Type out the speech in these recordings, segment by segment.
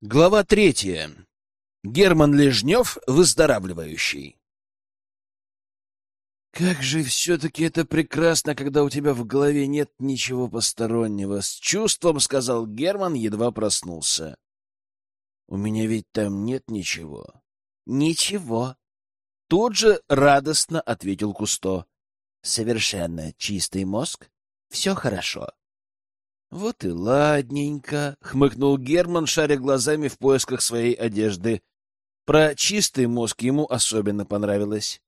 Глава третья. Герман Лежнев, выздоравливающий. Как же все-таки это прекрасно, когда у тебя в голове нет ничего постороннего. С чувством сказал Герман, едва проснулся. У меня ведь там нет ничего. Ничего. Тут же радостно ответил Кусто. Совершенно чистый мозг. Все хорошо. Вот и ладненько, хмыкнул Герман, шаря глазами в поисках своей одежды. Про чистый мозг ему особенно понравилось.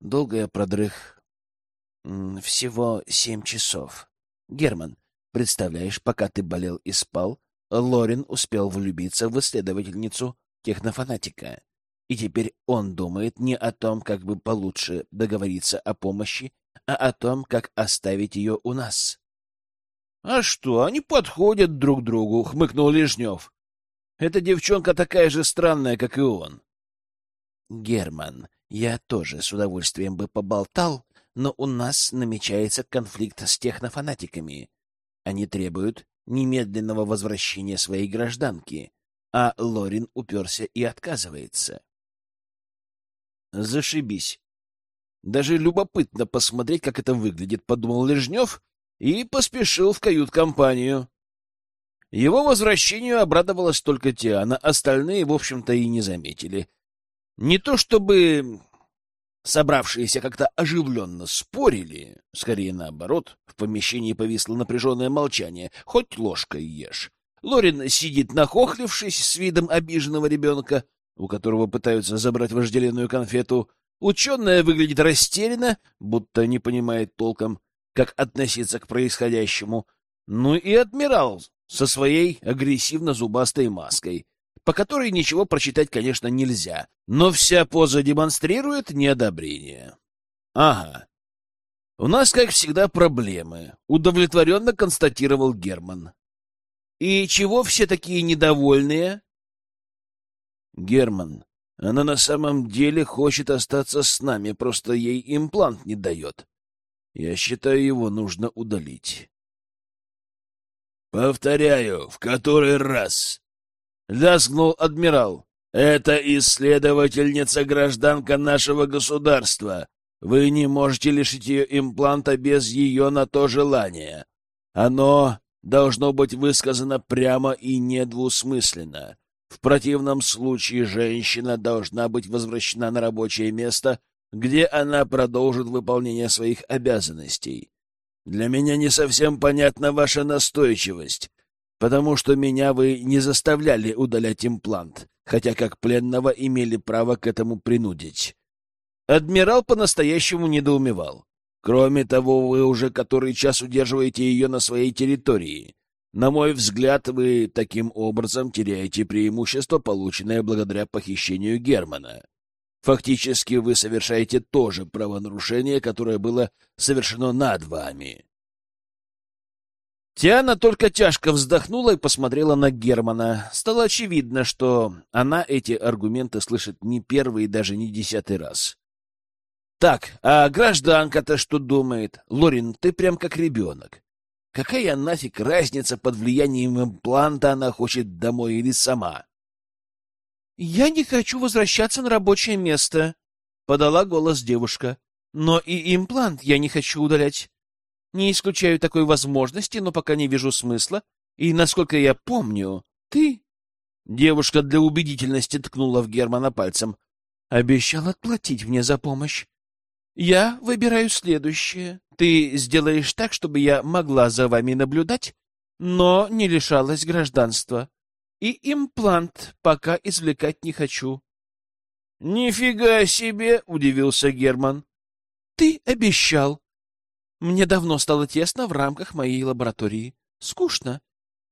Долго я продрых. Всего семь часов. Герман, представляешь, пока ты болел и спал, Лорин успел влюбиться в исследовательницу технофанатика. И теперь он думает не о том, как бы получше договориться о помощи, а о том, как оставить ее у нас. — А что, они подходят друг другу, — хмыкнул Лежнев. — Эта девчонка такая же странная, как и он. — Герман, я тоже с удовольствием бы поболтал, но у нас намечается конфликт с технофанатиками. Они требуют немедленного возвращения своей гражданки, а Лорин уперся и отказывается. Зашибись. Даже любопытно посмотреть, как это выглядит, подумал Лежнев и поспешил в кают-компанию. Его возвращению обрадовалась только Тиана, остальные, в общем-то, и не заметили. Не то чтобы собравшиеся как-то оживленно спорили, скорее наоборот, в помещении повисло напряженное молчание, хоть ложкой ешь. Лорин сидит нахохлившись с видом обиженного ребенка, у которого пытаются забрать вожделенную конфету. Ученая выглядит растерянно, будто не понимает толком, как относиться к происходящему. Ну и адмирал со своей агрессивно-зубастой маской, по которой ничего прочитать, конечно, нельзя, но вся поза демонстрирует неодобрение. Ага. У нас, как всегда, проблемы, удовлетворенно констатировал Герман. И чего все такие недовольные? Герман, она на самом деле хочет остаться с нами, просто ей имплант не дает. Я считаю, его нужно удалить. Повторяю, в который раз? Лязгнул адмирал. Это исследовательница гражданка нашего государства. Вы не можете лишить ее импланта без ее на то желания. Оно должно быть высказано прямо и недвусмысленно. В противном случае женщина должна быть возвращена на рабочее место, где она продолжит выполнение своих обязанностей. Для меня не совсем понятна ваша настойчивость, потому что меня вы не заставляли удалять имплант, хотя как пленного имели право к этому принудить. Адмирал по-настоящему недоумевал. Кроме того, вы уже который час удерживаете ее на своей территории. На мой взгляд, вы таким образом теряете преимущество, полученное благодаря похищению Германа. Фактически вы совершаете то же правонарушение, которое было совершено над вами. Тиана только тяжко вздохнула и посмотрела на Германа. Стало очевидно, что она эти аргументы слышит не первый и даже не десятый раз. Так, а гражданка-то что думает? Лорин, ты прям как ребенок. Какая нафиг разница, под влиянием импланта она хочет домой или сама? Я не хочу возвращаться на рабочее место, подала голос девушка. Но и имплант я не хочу удалять. Не исключаю такой возможности, но пока не вижу смысла. И, насколько я помню, ты... Девушка для убедительности ткнула в Германа пальцем. Обещал отплатить мне за помощь. Я выбираю следующее. Ты сделаешь так, чтобы я могла за вами наблюдать, но не лишалась гражданства. И имплант пока извлекать не хочу. — Нифига себе! — удивился Герман. — Ты обещал. Мне давно стало тесно в рамках моей лаборатории. Скучно.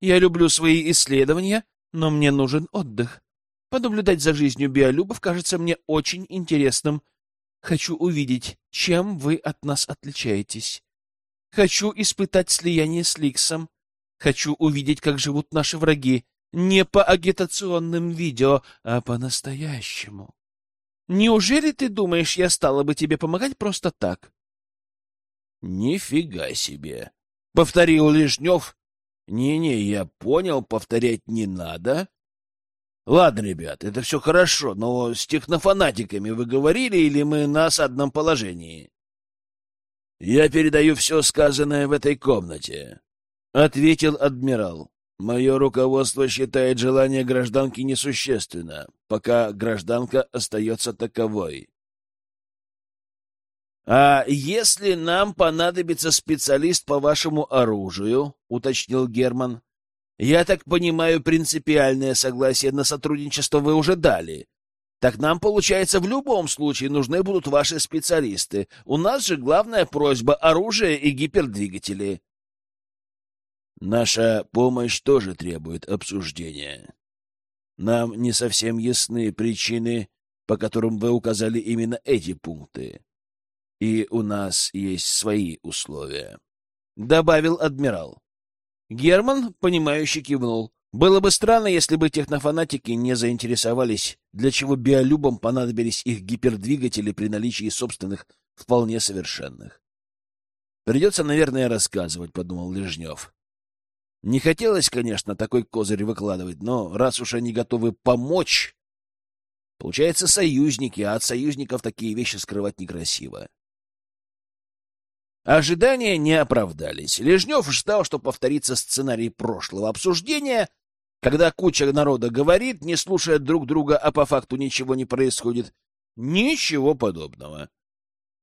Я люблю свои исследования, но мне нужен отдых. Понаблюдать за жизнью биолюбов кажется мне очень интересным, Хочу увидеть, чем вы от нас отличаетесь. Хочу испытать слияние с Ликсом. Хочу увидеть, как живут наши враги. Не по агитационным видео, а по-настоящему. Неужели ты думаешь, я стала бы тебе помогать просто так? Нифига себе! Повторил Лежнев. Не-не, я понял, повторять не надо. Ладно, ребят, это все хорошо, но с технофанатиками вы говорили или мы на осадном положении? Я передаю все сказанное в этой комнате, — ответил адмирал. Мое руководство считает желание гражданки несущественно, пока гражданка остается таковой. «А если нам понадобится специалист по вашему оружию?» — уточнил Герман. «Я так понимаю, принципиальное согласие на сотрудничество вы уже дали. Так нам, получается, в любом случае нужны будут ваши специалисты. У нас же главная просьба — оружие и гипердвигатели». «Наша помощь тоже требует обсуждения. Нам не совсем ясны причины, по которым вы указали именно эти пункты и у нас есть свои условия», — добавил адмирал. Герман, понимающе кивнул. Было бы странно, если бы технофанатики не заинтересовались, для чего биолюбам понадобились их гипердвигатели при наличии собственных вполне совершенных. «Придется, наверное, рассказывать», — подумал Лежнев. Не хотелось, конечно, такой козырь выкладывать, но раз уж они готовы помочь, получается союзники, а от союзников такие вещи скрывать некрасиво. Ожидания не оправдались. Лежнев ждал, что повторится сценарий прошлого обсуждения, когда куча народа говорит, не слушая друг друга, а по факту ничего не происходит. Ничего подобного.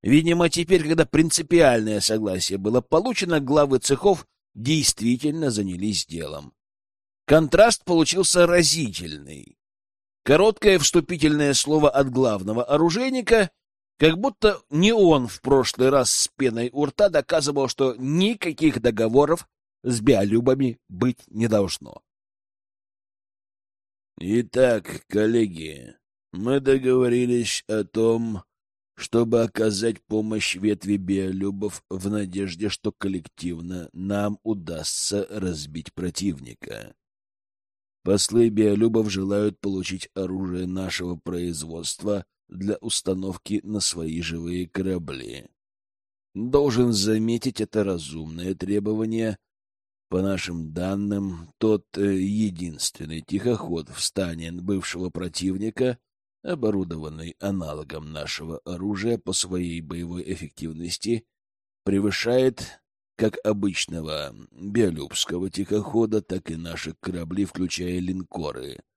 Видимо, теперь, когда принципиальное согласие было получено, главы цехов действительно занялись делом. Контраст получился разительный. Короткое вступительное слово от главного оружейника — как будто не он в прошлый раз с пеной у рта доказывал, что никаких договоров с биолюбами быть не должно. Итак, коллеги, мы договорились о том, чтобы оказать помощь ветви биолюбов в надежде, что коллективно нам удастся разбить противника. Послы биолюбов желают получить оружие нашего производства — для установки на свои живые корабли. Должен заметить это разумное требование. По нашим данным, тот э, единственный тихоход в стане бывшего противника, оборудованный аналогом нашего оружия по своей боевой эффективности, превышает как обычного биолюбского тихохода, так и наши корабли, включая линкоры —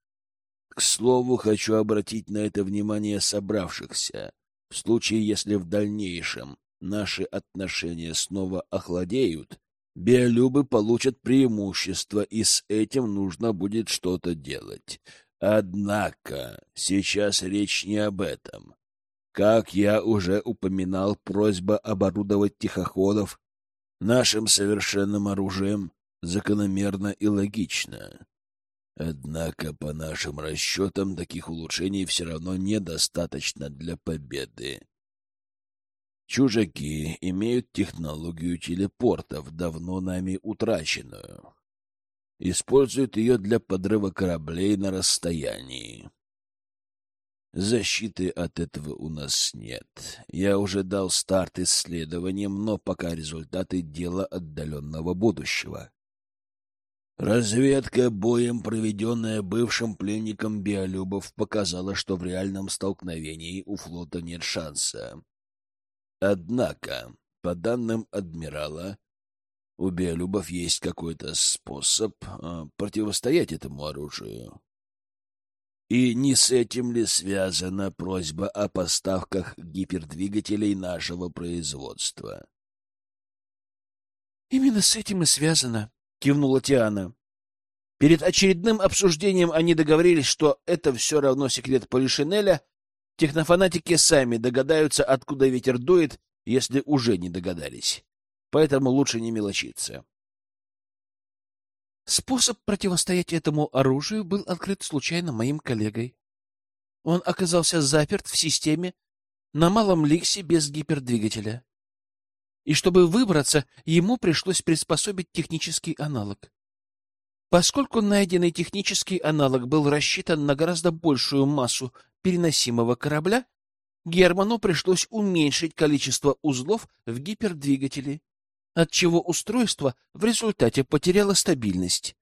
к слову, хочу обратить на это внимание собравшихся. В случае, если в дальнейшем наши отношения снова охладеют, биолюбы получат преимущество, и с этим нужно будет что-то делать. Однако сейчас речь не об этом. Как я уже упоминал, просьба оборудовать тихоходов нашим совершенным оружием закономерна и логична. Однако, по нашим расчетам, таких улучшений все равно недостаточно для победы. Чужаки имеют технологию телепортов, давно нами утраченную. Используют ее для подрыва кораблей на расстоянии. Защиты от этого у нас нет. Я уже дал старт исследованиям, но пока результаты дела отдаленного будущего. Разведка, боем проведенная бывшим пленником Биолюбов, показала, что в реальном столкновении у флота нет шанса. Однако, по данным адмирала, у Биолюбов есть какой-то способ э, противостоять этому оружию. И не с этим ли связана просьба о поставках гипердвигателей нашего производства? — Именно с этим и связано, — кивнула Тиана. Перед очередным обсуждением они договорились, что это все равно секрет Полишинеля. Технофанатики сами догадаются, откуда ветер дует, если уже не догадались. Поэтому лучше не мелочиться. Способ противостоять этому оружию был открыт случайно моим коллегой. Он оказался заперт в системе на малом ликсе без гипердвигателя и чтобы выбраться, ему пришлось приспособить технический аналог. Поскольку найденный технический аналог был рассчитан на гораздо большую массу переносимого корабля, Герману пришлось уменьшить количество узлов в гипердвигателе, отчего устройство в результате потеряло стабильность.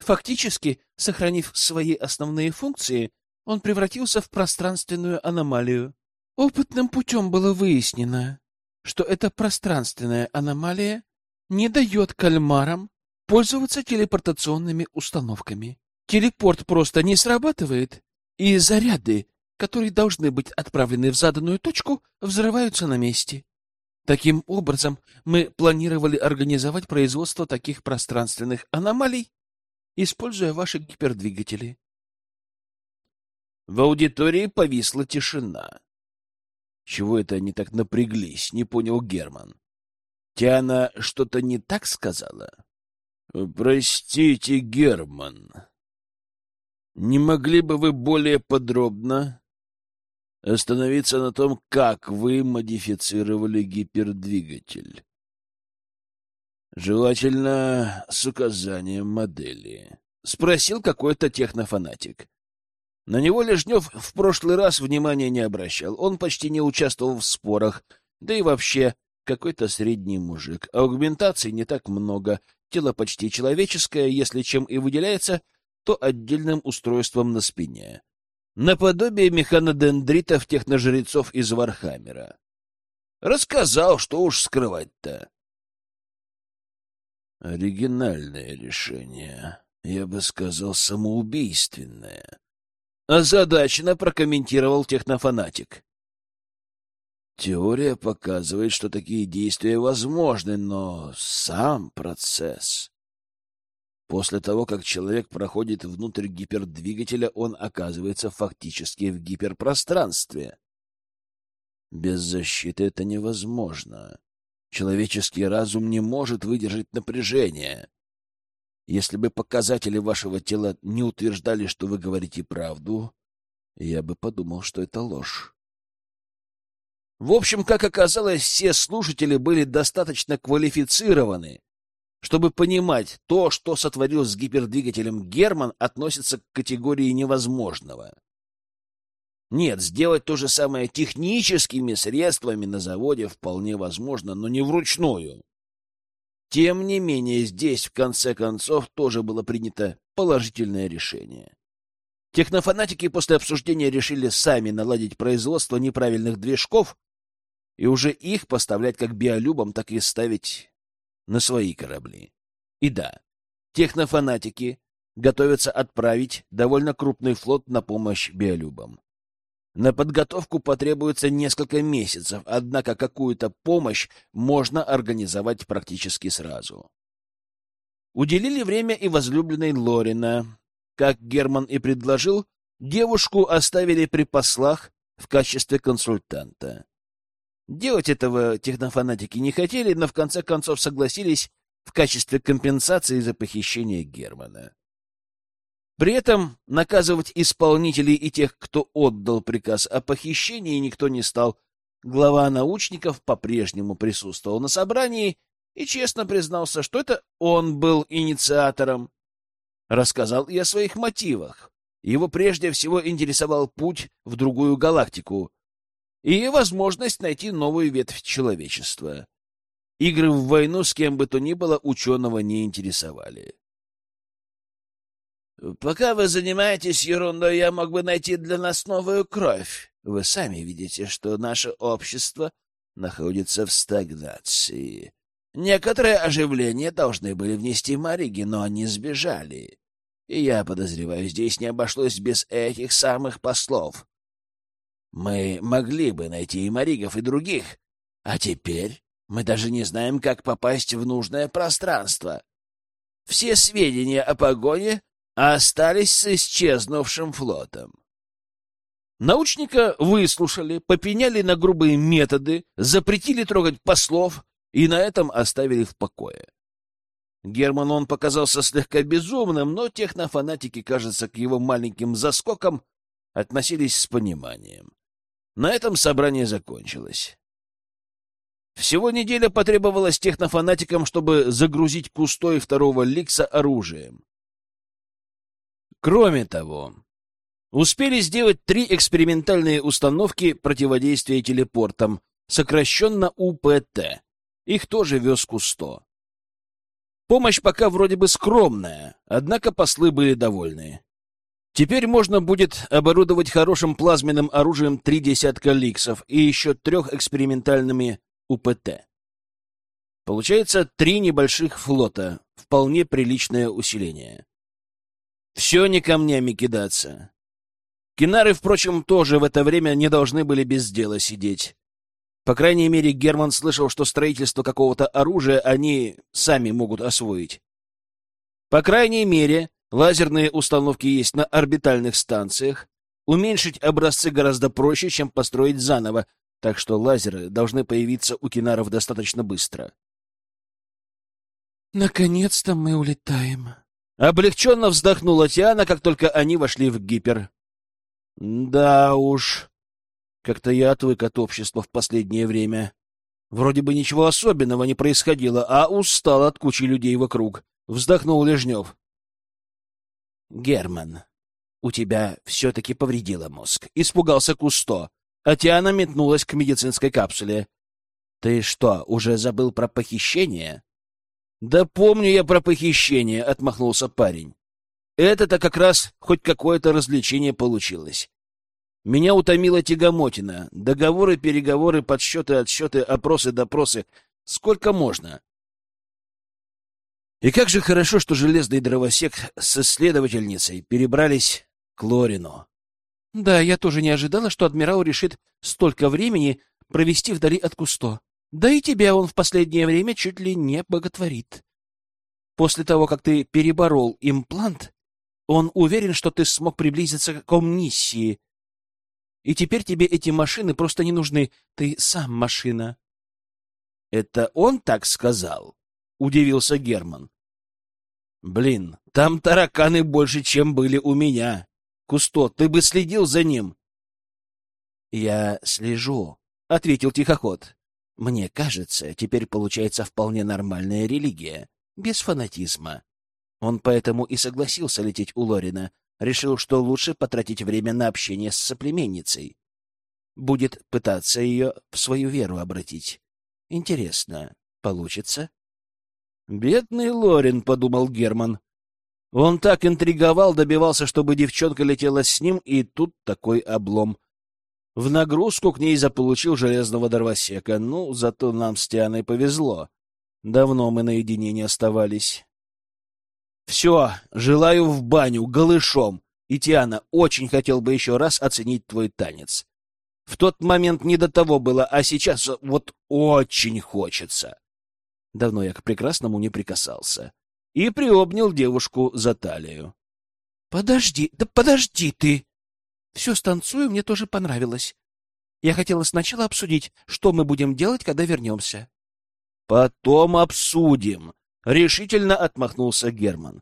Фактически, сохранив свои основные функции, он превратился в пространственную аномалию. Опытным путем было выяснено, что эта пространственная аномалия не дает кальмарам пользоваться телепортационными установками. Телепорт просто не срабатывает, и заряды, которые должны быть отправлены в заданную точку, взрываются на месте. Таким образом, мы планировали организовать производство таких пространственных аномалий, используя ваши гипердвигатели. В аудитории повисла тишина. Чего это они так напряглись, не понял Герман. Тиана что-то не так сказала? Простите, Герман. Не могли бы вы более подробно остановиться на том, как вы модифицировали гипердвигатель? Желательно с указанием модели. Спросил какой-то технофанатик. На него Лежнев в прошлый раз внимания не обращал. Он почти не участвовал в спорах, да и вообще какой-то средний мужик. Аугментаций не так много, тело почти человеческое, если чем и выделяется, то отдельным устройством на спине. Наподобие механодендритов техножрецов из Вархаммера. Рассказал, что уж скрывать-то. Оригинальное решение. Я бы сказал, самоубийственное озадаченно прокомментировал технофанатик. Теория показывает, что такие действия возможны, но сам процесс... После того, как человек проходит внутрь гипердвигателя, он оказывается фактически в гиперпространстве. Без защиты это невозможно. Человеческий разум не может выдержать напряжение. Если бы показатели вашего тела не утверждали, что вы говорите правду, я бы подумал, что это ложь. В общем, как оказалось, все слушатели были достаточно квалифицированы, чтобы понимать, то, что сотворил с гипердвигателем Герман, относится к категории невозможного. Нет, сделать то же самое техническими средствами на заводе вполне возможно, но не вручную. Тем не менее, здесь, в конце концов, тоже было принято положительное решение. Технофанатики после обсуждения решили сами наладить производство неправильных движков и уже их поставлять как биолюбам, так и ставить на свои корабли. И да, технофанатики готовятся отправить довольно крупный флот на помощь биолюбам. На подготовку потребуется несколько месяцев, однако какую-то помощь можно организовать практически сразу. Уделили время и возлюбленной Лорина. Как Герман и предложил, девушку оставили при послах в качестве консультанта. Делать этого технофанатики не хотели, но в конце концов согласились в качестве компенсации за похищение Германа. При этом наказывать исполнителей и тех, кто отдал приказ о похищении, никто не стал. Глава научников по-прежнему присутствовал на собрании и честно признался, что это он был инициатором. Рассказал и о своих мотивах. Его прежде всего интересовал путь в другую галактику и возможность найти новую ветвь человечества. Игры в войну с кем бы то ни было ученого не интересовали. Пока вы занимаетесь ерундой, я мог бы найти для нас новую кровь. Вы сами видите, что наше общество находится в стагнации. Некоторые оживления должны были внести мариги, но они сбежали. И я подозреваю, здесь не обошлось без этих самых послов. Мы могли бы найти и маригов, и других, а теперь мы даже не знаем, как попасть в нужное пространство. Все сведения о погоне остались с исчезнувшим флотом. Научника выслушали, попеняли на грубые методы, запретили трогать послов и на этом оставили в покое. Герман он показался слегка безумным, но технофанатики, кажется, к его маленьким заскокам относились с пониманием. На этом собрание закончилось. Всего неделя потребовалась технофанатикам, чтобы загрузить кустой второго ликса оружием. Кроме того, успели сделать три экспериментальные установки противодействия телепортам, сокращенно УПТ. Их тоже вез Кусто. Помощь пока вроде бы скромная, однако послы были довольны. Теперь можно будет оборудовать хорошим плазменным оружием три десятка ликсов и еще трех экспериментальными УПТ. Получается три небольших флота, вполне приличное усиление. Все не камнями кидаться. Кинары, впрочем, тоже в это время не должны были без дела сидеть. По крайней мере, Герман слышал, что строительство какого-то оружия они сами могут освоить. По крайней мере, лазерные установки есть на орбитальных станциях. Уменьшить образцы гораздо проще, чем построить заново, так что лазеры должны появиться у кинаров достаточно быстро. «Наконец-то мы улетаем», Облегченно вздохнула Тиана, как только они вошли в гипер. Да уж, как-то я отвык от общества в последнее время. Вроде бы ничего особенного не происходило, а устал от кучи людей вокруг. Вздохнул Лежнев. Герман, у тебя все-таки повредило мозг. Испугался Кусто. А Тиана метнулась к медицинской капсуле. Ты что, уже забыл про похищение? Да помню я про похищение, отмахнулся парень. Это-то как раз хоть какое-то развлечение получилось. Меня утомила тягомотина. Договоры, переговоры, подсчеты, отсчеты, опросы, допросы. Сколько можно? И как же хорошо, что железный дровосек с исследовательницей перебрались к Лорину. Да, я тоже не ожидала, что адмирал решит столько времени провести вдали от Кусто. Да и тебя он в последнее время чуть ли не боготворит. После того, как ты переборол имплант, он уверен, что ты смог приблизиться к омниссии. И теперь тебе эти машины просто не нужны. Ты сам машина. — Это он так сказал? — удивился Герман. — Блин, там тараканы больше, чем были у меня. Кусто, ты бы следил за ним. — Я слежу, — ответил тихоход. — Мне кажется, теперь получается вполне нормальная религия, без фанатизма. Он поэтому и согласился лететь у Лорина, решил, что лучше потратить время на общение с соплеменницей. Будет пытаться ее в свою веру обратить. Интересно, получится? «Бедный Лорин», — подумал Герман. Он так интриговал, добивался, чтобы девчонка летела с ним, и тут такой облом. В нагрузку к ней заполучил железного дровосека. Ну, зато нам с Тианой повезло. Давно мы наедине не оставались. Все, желаю в баню, голышом. И, Тиана, очень хотел бы еще раз оценить твой танец. В тот момент не до того было, а сейчас вот очень хочется. Давно я к прекрасному не прикасался. И приобнял девушку за талию. — Подожди, да подожди ты! Все станцую мне тоже понравилось. Я хотела сначала обсудить, что мы будем делать, когда вернемся. — Потом обсудим, Решительно отмахнулся Герман.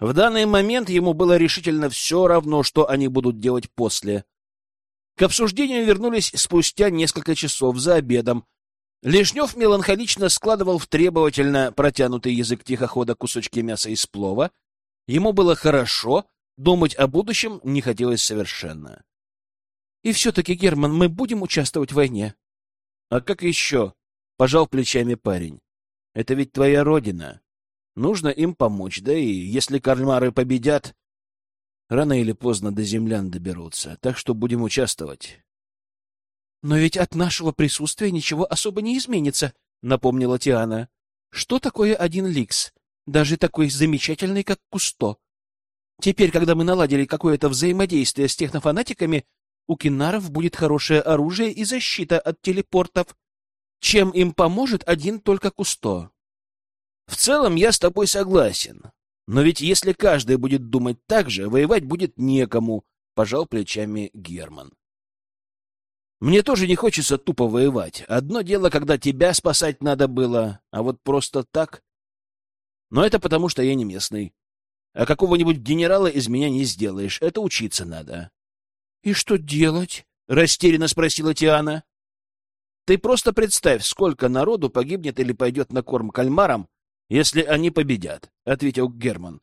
В данный момент ему было решительно все равно, что они будут делать после. К обсуждению вернулись спустя несколько часов за обедом. Лежнев меланхолично складывал в требовательно протянутый язык тихохода кусочки мяса из плова. Ему было хорошо, думать о будущем не хотелось совершенно. — И все-таки, Герман, мы будем участвовать в войне. — А как еще? — пожал плечами парень. Это ведь твоя родина. Нужно им помочь, да и если кальмары победят, рано или поздно до землян доберутся, так что будем участвовать. — Но ведь от нашего присутствия ничего особо не изменится, — напомнила Тиана. — Что такое один ликс, даже такой замечательный, как Кусто? Теперь, когда мы наладили какое-то взаимодействие с технофанатиками, у кинаров будет хорошее оружие и защита от телепортов чем им поможет один только Кусто. В целом я с тобой согласен. Но ведь если каждый будет думать так же, воевать будет некому, пожал плечами Герман. Мне тоже не хочется тупо воевать. Одно дело, когда тебя спасать надо было, а вот просто так. Но это потому, что я не местный. А какого-нибудь генерала из меня не сделаешь. Это учиться надо. — И что делать? — растерянно спросила Тиана. Ты просто представь, сколько народу погибнет или пойдет на корм кальмарам, если они победят, — ответил Герман.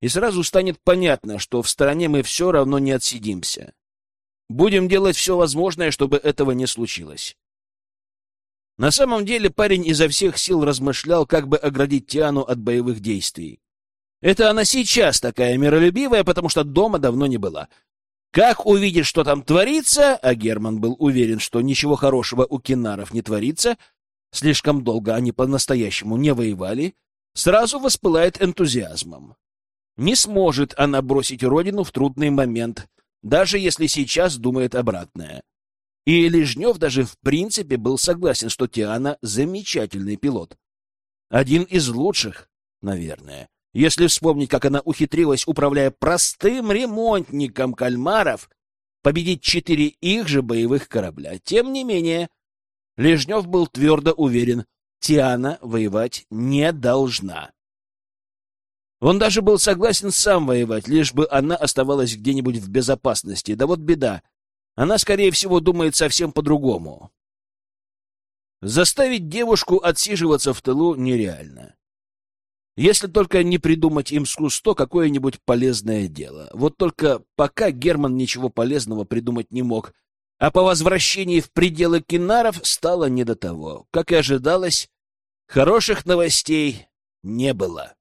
И сразу станет понятно, что в стороне мы все равно не отсидимся. Будем делать все возможное, чтобы этого не случилось. На самом деле парень изо всех сил размышлял, как бы оградить Тиану от боевых действий. Это она сейчас такая миролюбивая, потому что дома давно не была. Как увидит, что там творится, а Герман был уверен, что ничего хорошего у кинаров не творится, слишком долго они по-настоящему не воевали, сразу воспылает энтузиазмом. Не сможет она бросить родину в трудный момент, даже если сейчас думает обратное. И Лежнев даже в принципе был согласен, что Тиана замечательный пилот. Один из лучших, наверное. Если вспомнить, как она ухитрилась, управляя простым ремонтником кальмаров, победить четыре их же боевых корабля. Тем не менее, Лежнев был твердо уверен, Тиана воевать не должна. Он даже был согласен сам воевать, лишь бы она оставалась где-нибудь в безопасности. Да вот беда. Она, скорее всего, думает совсем по-другому. Заставить девушку отсиживаться в тылу нереально. Если только не придумать им с Кусто какое-нибудь полезное дело. Вот только пока Герман ничего полезного придумать не мог, а по возвращении в пределы Кинаров стало не до того. Как и ожидалось, хороших новостей не было.